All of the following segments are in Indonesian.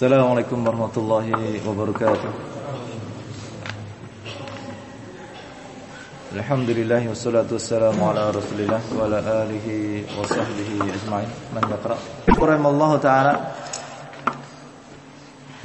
Assalamualaikum warahmatullahi wabarakatuh. Alhamdulillah wassalatu wassalamu ala Rasulillah wa ala alihi wa sahbihi ajma'in. Man yaqra. Rahimallahu ta'ala.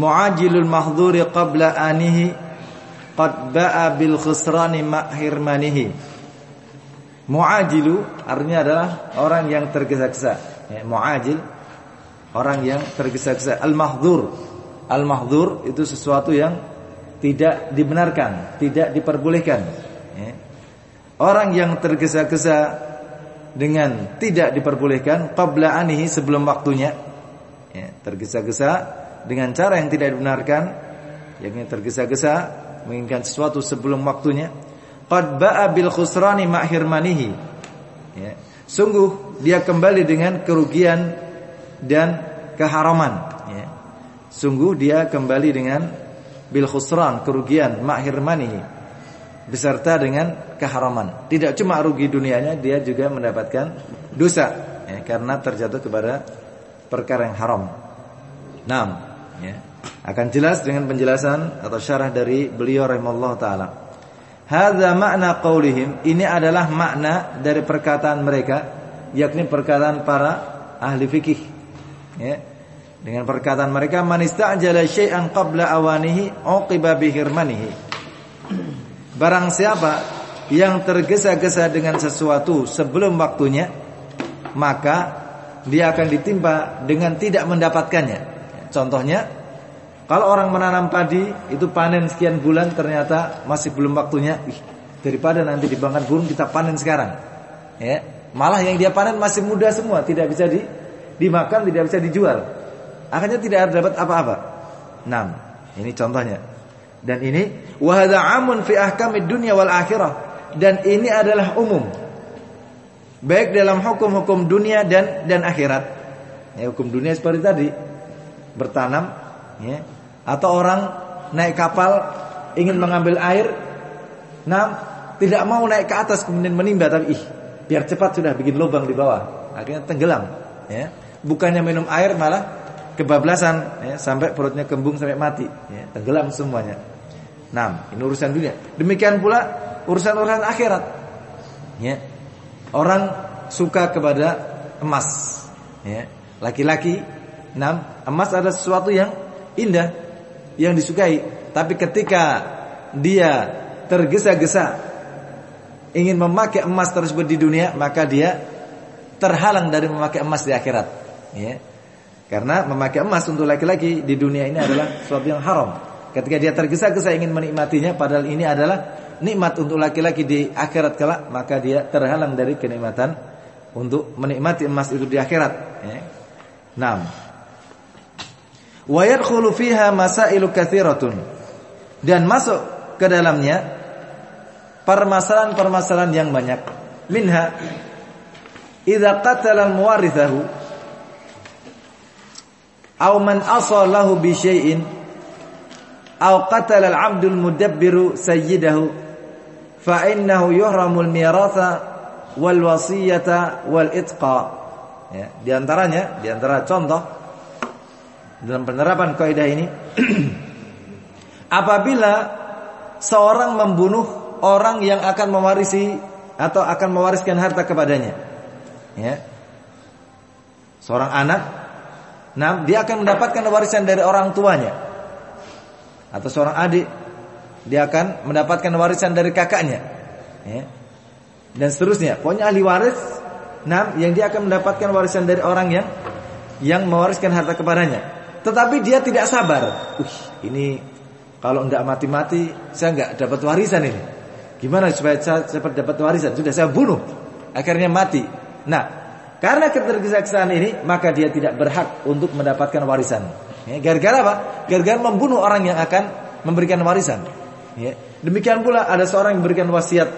Mu'ajilul mahdhuri qabla anihi qad ba'a bil khusrani ma'hirmanihi. Mu'ajilu artinya adalah orang yang tergesa-gesa. Ya, mu'ajil orang yang tergesa-gesa. Al-mahdhur. Al-mahdhur itu sesuatu yang tidak dibenarkan, tidak diperbolehkan. Ya. Orang yang tergesa-gesa dengan tidak diperbolehkan qabla anihi sebelum waktunya. Ya, tergesa-gesa dengan cara yang tidak dibenarkan, yakni tergesa-gesa menginginkan sesuatu sebelum waktunya. Qad ba'a bil khusrani ma'hirmanihi. Ya. Sungguh dia kembali dengan kerugian dan keharaman. Ya. Sungguh dia kembali dengan bil khusran kerugian ma'hirmanihi beserta dengan keharaman. Tidak cuma rugi dunianya, dia juga mendapatkan dosa ya, karena terjatuh kepada perkara yang haram. Nam, ya. Akan jelas dengan penjelasan atau syarah dari beliau rahimallahu taala. Hadza makna qaulihim, ini adalah makna dari perkataan mereka, yakni perkataan para ahli fikih. Ya. Dengan perkataan mereka man istajala syai'an qabla awanihi uqiba bihirmanihi. Barang siapa yang tergesa-gesa dengan sesuatu sebelum waktunya, maka dia akan ditimpa dengan tidak mendapatkannya. Contohnya, kalau orang menanam padi itu panen sekian bulan ternyata masih belum waktunya, ih, daripada nanti dibangkan burung kita panen sekarang. Ya, malah yang dia panen masih muda semua, tidak bisa di, dimakan, tidak bisa dijual. Akhirnya tidak dapat apa-apa. Enam. Ini contohnya. Dan ini wahada amun fi ahkamid dunya wal akhirah. Dan ini adalah umum. Baik dalam hukum-hukum dunia dan dan akhirat. Ya, hukum dunia seperti tadi bertanam ya. Atau orang naik kapal ingin mengambil air nah tidak mau naik ke atas kemudian menimba tapi ih biar cepat sudah bikin lubang di bawah akhirnya tenggelam ya bukannya minum air malah kebablasan ya, sampai perutnya kembung sampai mati ya, tenggelam semuanya Nah, ini urusan dunia. Demikian pula urusan-urusan akhirat. Ya. Orang suka kepada emas. Ya. Laki-laki, enam, emas adalah sesuatu yang indah, yang disukai. Tapi ketika dia tergesa-gesa ingin memakai emas tersebut di dunia, maka dia terhalang dari memakai emas di akhirat. Ya. Karena memakai emas untuk laki-laki di dunia ini adalah sesuatu yang haram. Ketika dia tergesa-gesa ingin menikmatinya padahal ini adalah nikmat untuk laki-laki di akhirat kelak, maka dia terhalang dari kenikmatan untuk menikmati emas itu di akhirat, ya. Naam. Wa yadkhulu fiha masailu. Dan masuk ke dalamnya permasalahan-permasalahan yang banyak. Minha idza qatala al-muwarithahu aw man asalahu bi syai'in aw qatala al-'abdul mudabbiru sayyidahu fa innahu yuhramul miratha wal wasiyata wal itqa. Ya di antaranya di antara contoh dalam penerapan kaidah ini apabila seorang membunuh orang yang akan mewarisi atau akan mewariskan harta kepadanya ya. Seorang anak nah dia akan mendapatkan warisan dari orang tuanya. Atau seorang adik. Dia akan mendapatkan warisan dari kakaknya. Ya. dan seterusnya. Pokoknya ahli waris. Enam yang dia akan mendapatkan warisan dari orang yang yang mewariskan harta kepadanya. Tetapi dia tidak sabar. Uh ini kalau tidak mati-mati saya nggak dapat warisan ini. Gimana supaya saya dapat warisan? Sudah saya bunuh. Akhirnya mati. Nah karena ketergesa-gesaan ini maka dia tidak berhak untuk mendapatkan warisan Ya, gara-gara apa? Gara-gara membunuh orang yang akan memberikan warisan. Ya. Demikian pula ada seorang yang memberikan wasiat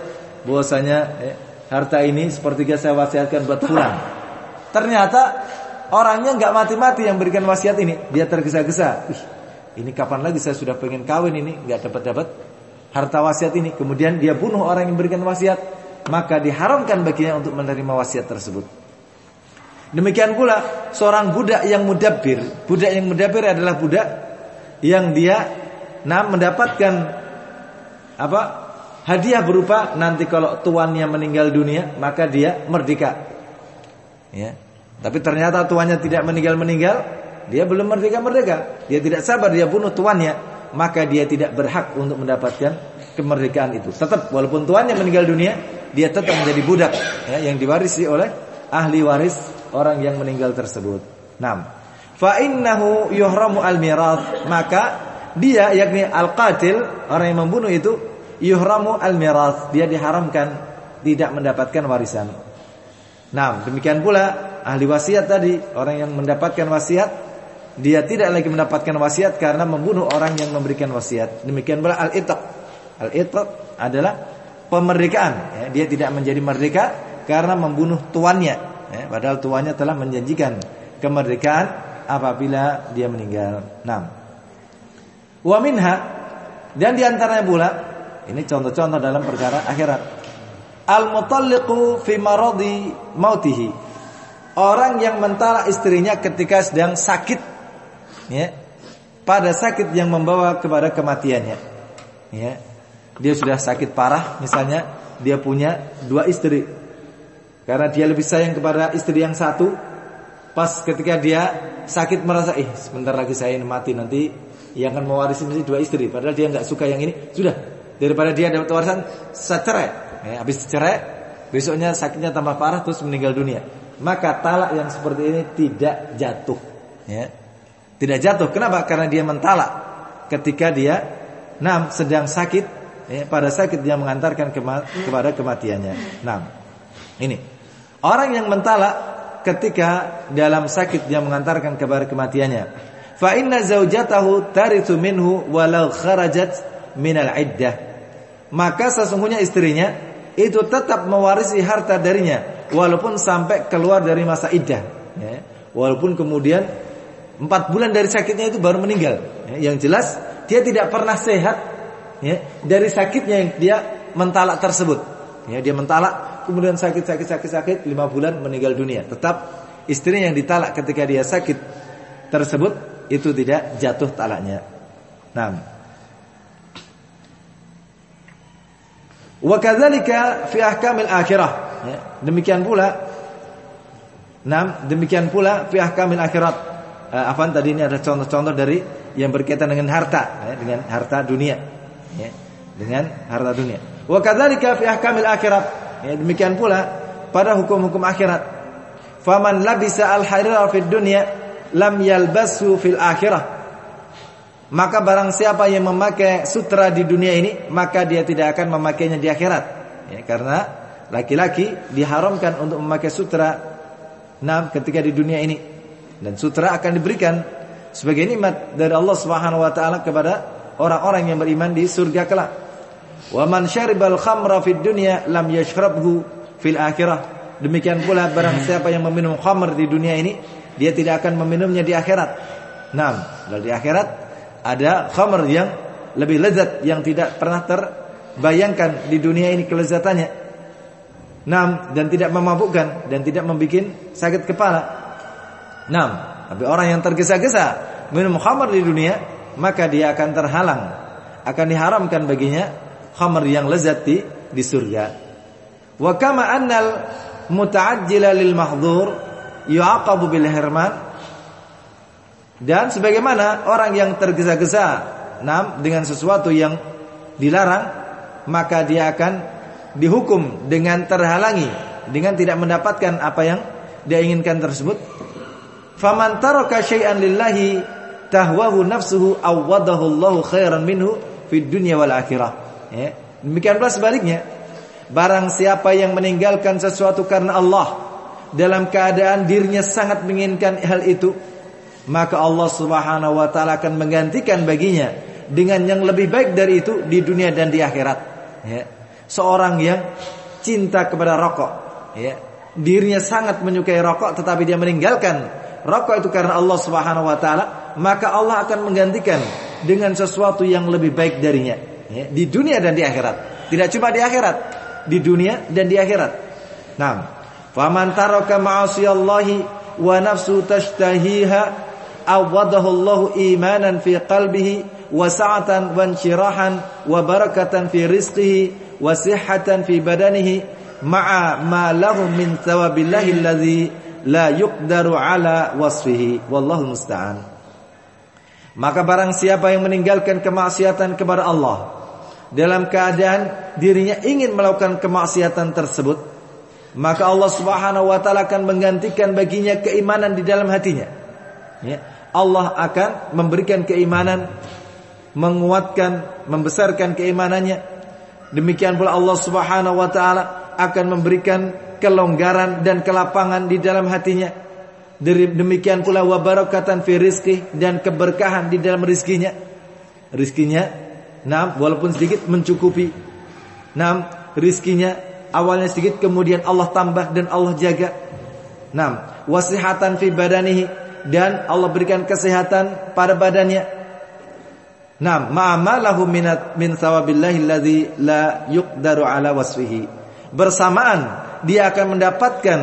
bahwasanya ya, harta ini sepertiga saya wasiatkan buat pulang. Ternyata orangnya nggak mati-mati yang berikan wasiat ini, dia tergesa-gesa. ini kapan lagi saya sudah pengen kawin ini nggak dapat-dapat harta wasiat ini. Kemudian dia bunuh orang yang memberikan wasiat, maka diharamkan baginya untuk menerima wasiat tersebut. Demikian pula seorang budak yang mudabbir. Budak yang mudabbir adalah budak yang dia nah mendapatkan apa? hadiah berupa nanti kalau tuannya meninggal dunia maka dia merdeka. Ya. Tapi ternyata tuannya tidak meninggal-meninggal, dia belum merdeka-merdeka. Dia tidak sabar dia bunuh tuannya, maka dia tidak berhak untuk mendapatkan kemerdekaan itu. Tetap walaupun tuannya meninggal dunia, dia tetap menjadi budak ya, yang diwarisi oleh ahli waris orang yang meninggal tersebut. 6. Fa innahu al-mirath, maka dia yakni al-qatil, orang yang membunuh itu yuhramu al-mirath, dia diharamkan tidak mendapatkan warisan. Nah, demikian pula ahli wasiat tadi, orang yang mendapatkan wasiat dia tidak lagi mendapatkan wasiat karena membunuh orang yang memberikan wasiat. Demikian pula al-itaq. Al-itaq adalah pemerdekaan, dia tidak menjadi merdeka karena membunuh tuannya ya, padahal tuannya telah menjanjikan kemerdekaan apabila dia meninggal. 6. Wa minha dan di antaranya pula ini contoh-contoh dalam perkara akhirat. Al-mutalliqu fi maradi mautihi. Orang yang mentalak istrinya ketika sedang sakit ya. Pada sakit yang membawa kepada kematiannya. Ya. Dia sudah sakit parah misalnya dia punya dua istri karena dia lebih sayang kepada istri yang satu. Pas ketika dia sakit merasa, eh sebentar lagi saya ini mati nanti yang akan mewarisi mesti dua istri. Padahal dia nggak suka yang ini. Sudah daripada dia dapat warisan, cerai. Eh, habis cerai, besoknya sakitnya tambah parah terus meninggal dunia. Maka talak yang seperti ini tidak jatuh. Ya. Tidak jatuh. Kenapa? Karena dia mentalak ketika dia nam sedang sakit. Ya, pada sakit dia mengantarkan kema kepada kematiannya. Nah, ini. Orang yang mentalak ketika dalam sakit dia mengantarkan kepada kematiannya. Fa inna zaujatahu tarithu minhu walau kharajat minal iddah. Maka sesungguhnya istrinya itu tetap mewarisi harta darinya walaupun sampai keluar dari masa iddah. Ya. Walaupun kemudian empat bulan dari sakitnya itu baru meninggal. Ya. Yang jelas dia tidak pernah sehat ya, dari sakitnya yang dia mentalak tersebut. Ya, dia mentalak kemudian sakit sakit sakit sakit lima bulan meninggal dunia. Tetap istri yang ditalak ketika dia sakit tersebut itu tidak jatuh talaknya. Nah. Wa kadzalika fi ahkamil akhirah. Ya, demikian pula Nah, demikian pula fi ahkamil akhirat. Uh, apa tadi ini ada contoh-contoh dari yang berkaitan dengan harta, ya, dengan harta dunia. Ya, dengan harta dunia. Wa kadzalika fi ahkamil akhirat. Ya, demikian pula pada hukum-hukum akhirat. Faman labisa al-harira fid dunya lam yalbasu fil akhirah. Maka barang siapa yang memakai sutra di dunia ini, maka dia tidak akan memakainya di akhirat. Ya, karena laki-laki diharamkan untuk memakai sutra nah ketika di dunia ini. Dan sutra akan diberikan sebagai nikmat dari Allah Subhanahu wa taala kepada orang-orang yang beriman di surga kelak. Wa man syaribal khamra fid dunya lam yashrabhu fil akhirah. Demikian pula barang siapa yang meminum khamr di dunia ini, dia tidak akan meminumnya di akhirat. Naam, kalau di akhirat ada khamr yang lebih lezat yang tidak pernah terbayangkan di dunia ini kelezatannya. Naam, dan tidak memabukkan dan tidak membuat sakit kepala. Naam, tapi orang yang tergesa-gesa minum khamr di dunia, maka dia akan terhalang, akan diharamkan baginya khamr yang lezat di, di surga. Wa kama annal muta'ajjila lil mahdhur yu'aqabu bil hirman. Dan sebagaimana orang yang tergesa-gesa nam dengan sesuatu yang dilarang maka dia akan dihukum dengan terhalangi dengan tidak mendapatkan apa yang dia inginkan tersebut. Faman taraka syai'an lillahi tahwahu nafsuhu awwadahu Allahu khairan minhu fid dunya wal akhirah Ya. Demikian pula sebaliknya. Barang siapa yang meninggalkan sesuatu karena Allah dalam keadaan dirinya sangat menginginkan hal itu, maka Allah Subhanahu wa taala akan menggantikan baginya dengan yang lebih baik dari itu di dunia dan di akhirat. Ya. Seorang yang cinta kepada rokok, ya. dirinya sangat menyukai rokok, tetapi dia meninggalkan rokok itu karena Allah Subhanahu wa taala, maka Allah akan menggantikan dengan sesuatu yang lebih baik darinya ya, di dunia dan di akhirat. Tidak cuma di akhirat, di dunia dan di akhirat. Nah, faman taraka ma'asiyallahi wa nafsu tashtahiha awadahu Allah imanan fi qalbihi wa sa'atan wa inshirahan wa barakatan fi rizqihi wa sihhatan fi badanihi ma'a ma lahu min thawabillahi alladhi la yuqdaru ala wasfihi wallahu musta'an maka barang siapa yang meninggalkan kemaksiatan kepada Allah dalam keadaan dirinya ingin melakukan kemaksiatan tersebut, maka Allah Subhanahu wa taala akan menggantikan baginya keimanan di dalam hatinya. Ya. Allah akan memberikan keimanan, menguatkan, membesarkan keimanannya. Demikian pula Allah Subhanahu wa taala akan memberikan kelonggaran dan kelapangan di dalam hatinya. Demikian pula wabarakatan fi rizki dan keberkahan di dalam rizkinya. Rizkinya Nah, walaupun sedikit mencukupi. Nah, rizkinya awalnya sedikit kemudian Allah tambah dan Allah jaga. Nah, wasihatan fi badanihi dan Allah berikan kesehatan pada badannya. Nah, ma'amalahu minat min thawabillahi alladzi la yuqdaru ala wasfihi. Bersamaan dia akan mendapatkan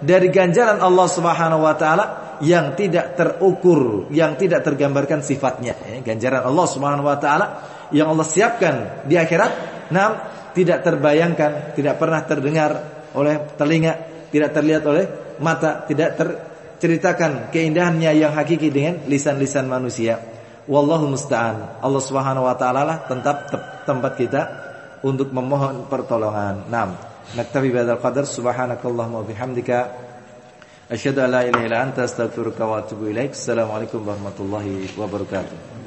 dari ganjaran Allah Subhanahu wa taala yang tidak terukur, yang tidak tergambarkan sifatnya. Ya, ganjaran Allah Subhanahu wa taala yang Allah siapkan di akhirat, nam tidak terbayangkan, tidak pernah terdengar oleh telinga, tidak terlihat oleh mata, tidak terceritakan keindahannya yang hakiki dengan lisan-lisan manusia. Wallahu musta'an. Allah Subhanahu wa taala lah tetap tempat kita untuk memohon pertolongan. Naam. Naktabi bihadzal qadar subhanakallahumma bihamdika asyhadu an la ilaha illa anta astaghfiruka wa atubu ilaik. Assalamualaikum warahmatullahi wabarakatuh.